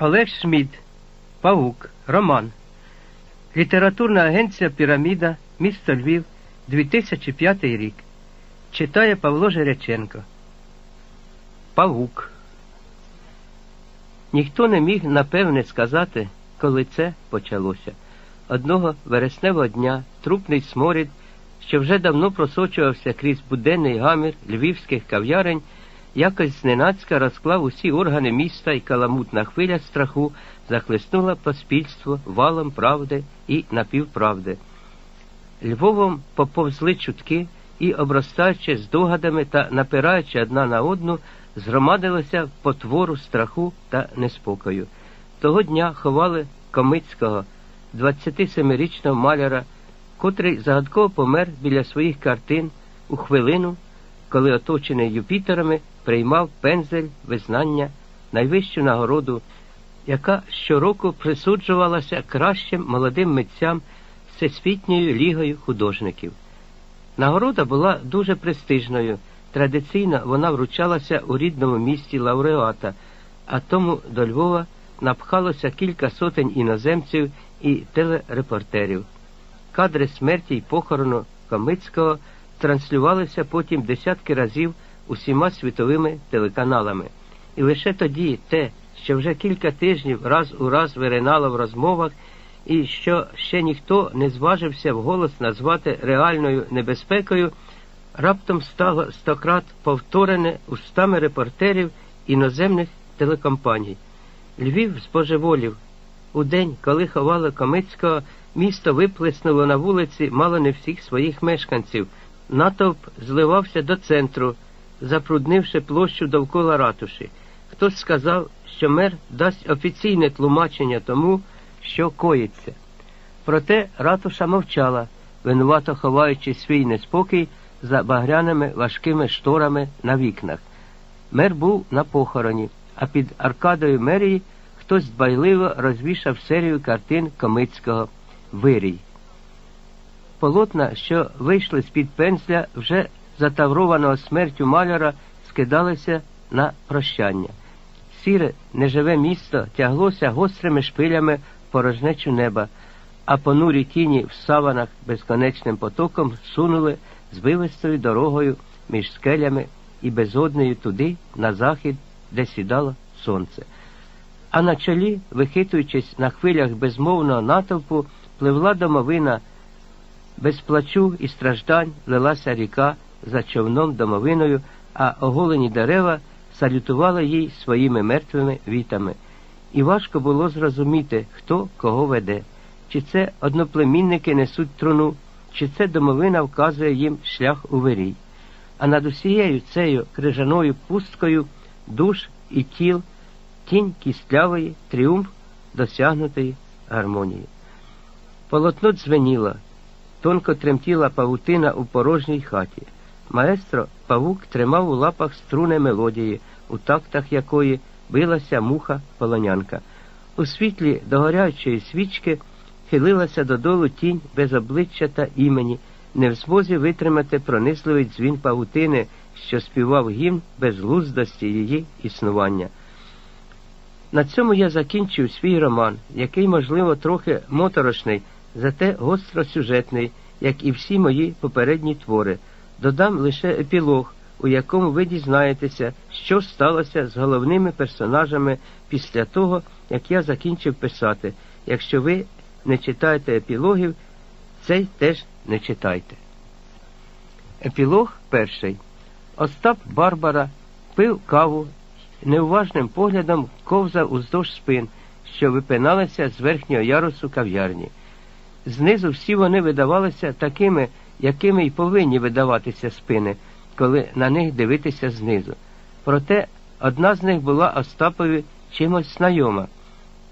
Олег Шмід, Паук, Роман. Літературна агенція Піраміда, місто Львів, 2005 рік. Читає Павло Жеряченко. Павук. Ніхто не міг напевне сказати, коли це почалося. Одного вересневого дня трупний сморід, що вже давно просочувався крізь буденний гамір львівських кав'ярень, якось зненацька розклав усі органи міста і каламутна хвиля страху захлеснула поспільство валом правди і напівправди. Львовом поповзли чутки і, обростаючи здогадами та напираючи одна на одну, згромадилися в потвору страху та неспокою. Того дня ховали Комицького, 27-річного маляра, котрий загадково помер біля своїх картин у хвилину, коли оточений Юпітерами приймав пензель визнання, найвищу нагороду, яка щороку присуджувалася кращим молодим митцям Всесвітньою лігою художників. Нагорода була дуже престижною. Традиційно вона вручалася у рідному місті лауреата, а тому до Львова напхалося кілька сотень іноземців і телерепортерів. Кадри смерті й похорону Комицького транслювалися потім десятки разів усіма світовими телеканалами. І лише тоді те, що вже кілька тижнів раз у раз виринало в розмовах, і що ще ніхто не зважився вголос назвати реальною небезпекою, раптом стало стократ повторене устами репортерів іноземних телекомпаній. Львів збожеволів. У день, коли ховали Комицького, місто виплеснуло на вулиці мало не всіх своїх мешканців. Натовп зливався до центру, запруднивши площу довкола ратуші. Хтось сказав, що мер дасть офіційне тлумачення тому, що коїться. Проте ратуша мовчала, винувато ховаючи свій неспокій за багряними важкими шторами на вікнах. Мер був на похороні, а під аркадою мерії хтось дбайливо розвішав серію картин Комицького Вирій. Полотна, що вийшли з-під пензля, вже затаврованого смертю маляра, скидалися на прощання. Сіре, неживе місто тяглося гострими шпилями порожнечу неба, а понурі тіні в саванах безконечним потоком сунули звивистою дорогою між скелями і безоднею туди, на захід, де сідало сонце. А на чолі, вихитуючись на хвилях безмовного натовпу, пливла домовина. Без плачу і страждань лилася ріка за човном домовиною, а оголені дерева салютували їй своїми мертвими вітами. І важко було зрозуміти, хто кого веде, чи це одноплемінники несуть труну, чи це домовина вказує їм шлях у вирій. А над усією цею крижаною пусткою душ і тіл, тінь кістлявої, тріумф досягнутої гармонії. Полотно дзвеніло, тонко тремтіла павутина у порожній хаті. Маестро павук тримав у лапах струни мелодії, у тактах якої билася муха полонянка. У світлі догорячої свічки хилилася додолу тінь без обличчя та імені, не в змозі витримати пронизливий дзвін павутини, що співав гімн безглуздості її існування. На цьому я закінчив свій роман, який, можливо, трохи моторошний, зате гостросюжетний, як і всі мої попередні твори. Додам лише епілог, у якому ви дізнаєтеся, що сталося з головними персонажами після того, як я закінчив писати. Якщо ви не читаєте епілогів, цей теж не читайте. Епілог перший. Остап Барбара пив каву неуважним поглядом ковзав уздовж спин, що випиналися з верхнього ярусу кав'ярні. Знизу всі вони видавалися такими, якими й повинні видаватися спини, коли на них дивитися знизу. Проте одна з них була Остапові чимось знайома.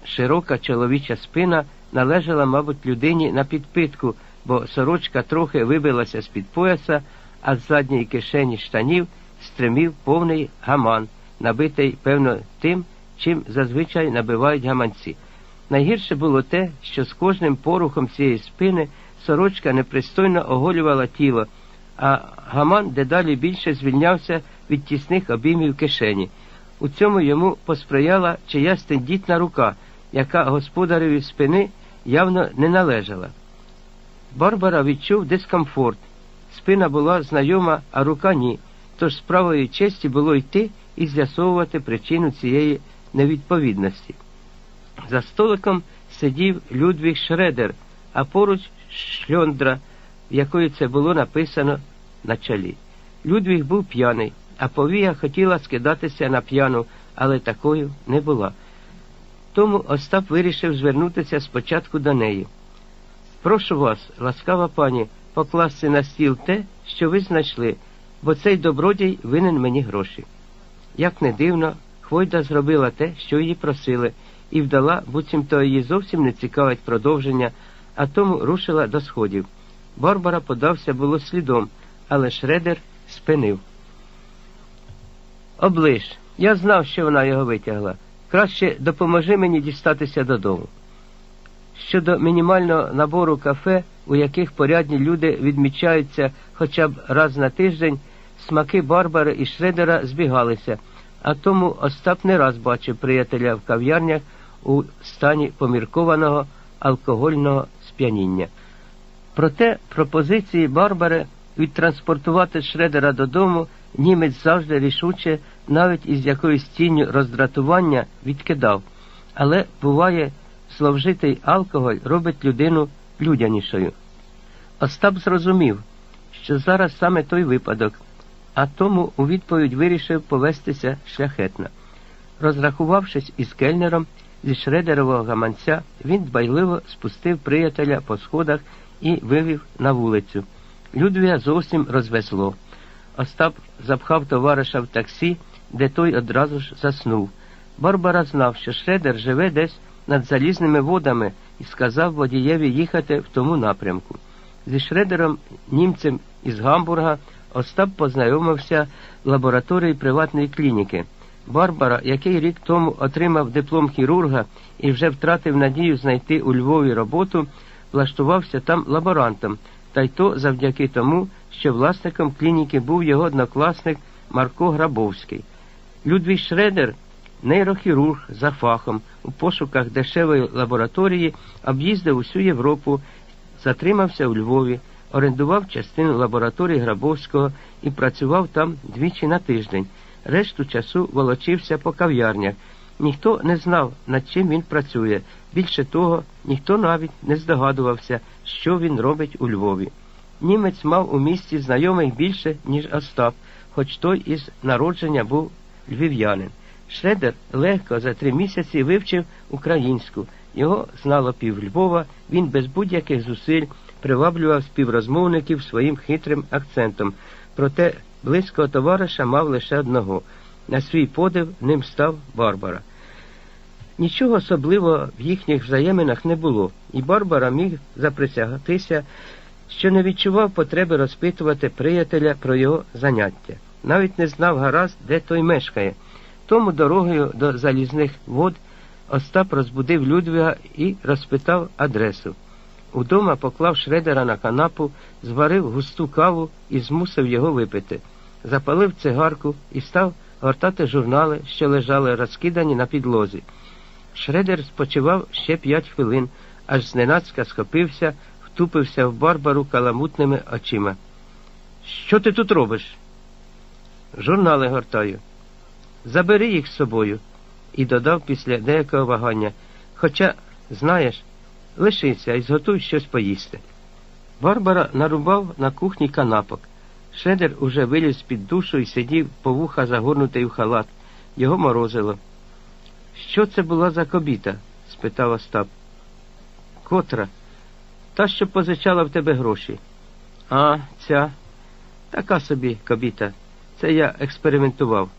Широка чоловіча спина належала, мабуть, людині на підпитку, бо сорочка трохи вибилася з під пояса, а з задньої кишені штанів стримів повний гаман, набитий, певно, тим, чим зазвичай набивають гаманці. Найгірше було те, що з кожним порухом цієї спини сорочка непристойно оголювала тіло, а гаман дедалі більше звільнявся від тісних обіймів кишені. У цьому йому посприяла чиясь тендітна рука, яка господареві спини явно не належала. Барбара відчув дискомфорт. Спина була знайома, а рука ні. Тож справою честі було йти і з'ясовувати причину цієї невідповідності. За столиком сидів Людвіг Шредер, а поруч шльондра, в якої це було написано на чолі. Людвіг був п'яний, а повія хотіла скидатися на п'яну, але такою не була. Тому Остап вирішив звернутися спочатку до неї. Прошу вас, ласкава пані, покласти на стіл те, що ви знайшли, бо цей добродій винен мені гроші. Як не дивно, Хвойда зробила те, що її просили, і вдала, буцімто її зовсім не цікавить продовження, а тому рушила до сходів. Барбара подався було слідом, але Шредер спинив. Оближ, я знав, що вона його витягла. Краще допоможи мені дістатися додому. Щодо мінімального набору кафе, у яких порядні люди відмічаються хоча б раз на тиждень, смаки Барбари і Шредера збігалися, а тому Остап не раз бачив приятеля в кав'ярнях у стані поміркованого алкогольного сп'яніння. Проте пропозиції Барбари відтранспортувати Шредера додому німець завжди рішуче, навіть із якоюсь тінню роздратування відкидав. Але буває, словжитий алкоголь робить людину людянішою. Остап зрозумів, що зараз саме той випадок, а тому у відповідь вирішив повестися шляхетно. Розрахувавшись із кельнером зі шредерового гаманця, він дбайливо спустив приятеля по сходах і вивів на вулицю. Людвія зовсім розвезло. Остап запхав товариша в таксі, де той одразу ж заснув. Барбара знав, що Шредер живе десь над залізними водами і сказав водієві їхати в тому напрямку. Зі Шредером, німцем із Гамбурга, Остап познайомився в лабораторії приватної клініки. Барбара, який рік тому отримав диплом хірурга і вже втратив надію знайти у Львові роботу, влаштувався там лаборантом, та й то завдяки тому, що власником клініки був його однокласник Марко Грабовський. Людвій Шредер, нейрохірург за фахом, у пошуках дешевої лабораторії, об'їздив усю Європу, затримався у Львові, орендував частину лабораторії Грабовського і працював там двічі на тиждень. Решту часу волочився по кав'ярнях. Ніхто не знав, над чим він працює. Більше того, ніхто навіть не здогадувався, що він робить у Львові. Німець мав у місті знайомих більше, ніж Остап, хоч той із народження був львів'янин. Шредер легко за три місяці вивчив українську. Його знало пів Львова, він без будь-яких зусиль приваблював співрозмовників своїм хитрим акцентом. Проте близького товариша мав лише одного. На свій подив ним став Барбара. Нічого особливого в їхніх взаєминах не було, і Барбара міг заприсягатися, що не відчував потреби розпитувати приятеля про його заняття. Навіть не знав гаразд, де той мешкає. Тому дорогою до залізних вод Остап розбудив Людвіга і розпитав адресу. Удома поклав шредера на канапу, зварив густу каву і змусив його випити. Запалив цигарку і став гортати журнали, що лежали розкидані на підлозі. Шредер спочивав ще п'ять хвилин, аж зненацька схопився, втупився в барбару каламутними очима. Що ти тут робиш? Журнали гортаю. Забери їх з собою, і додав після деякого вагання. Хоча, знаєш, лишися і зготуй щось поїсти. Барбара нарубав на кухні канапок. Шедер уже виліз під душу і сидів по вуха загорнутий в халат. Його морозило. Що це була за кобіта? спитав Остап. Котра? Та, що позичала в тебе гроші. А, ця, така собі кобіта. Це я експериментував.